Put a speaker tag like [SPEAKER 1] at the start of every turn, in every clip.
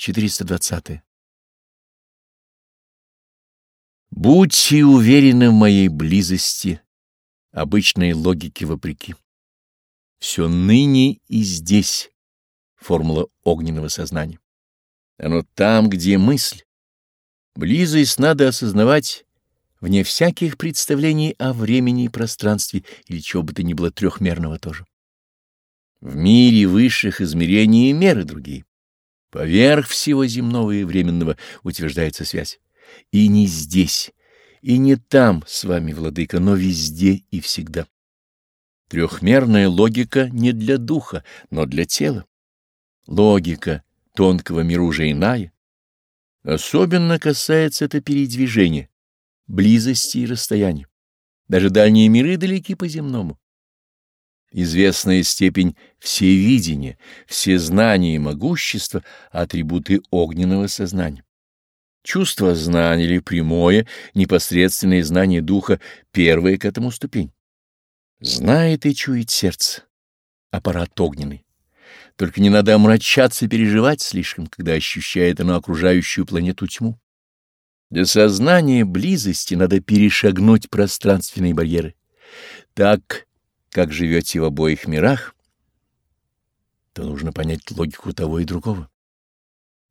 [SPEAKER 1] 420. Будьте уверены в моей близости, обычной логике вопреки. Все ныне и здесь формула огненного сознания. Оно там, где мысль. Близость надо осознавать вне всяких представлений о времени и пространстве или чего бы то ни было трехмерного тоже. В мире высших измерений и меры другие. Поверх всего земного и временного утверждается связь. И не здесь, и не там с вами, владыка, но везде и всегда. Трехмерная логика не для духа, но для тела. Логика тонкого мира уже иная. Особенно касается это передвижения, близости и расстояния. Даже дальние миры далеки по земному. Известная степень всевидения, всезнания и могущества — атрибуты огненного сознания. Чувство знания или прямое, непосредственное знание духа — первая к этому ступень. Знает и чует сердце, аппарат огненный. Только не надо омрачаться и переживать слишком, когда ощущает оно окружающую планету тьму. Для сознания близости надо перешагнуть пространственные барьеры. Так как живете в обоих мирах, то нужно понять логику того и другого.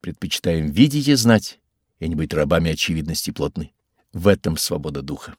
[SPEAKER 1] Предпочитаем видеть и знать, и не быть рабами очевидности плотной. В этом свобода духа.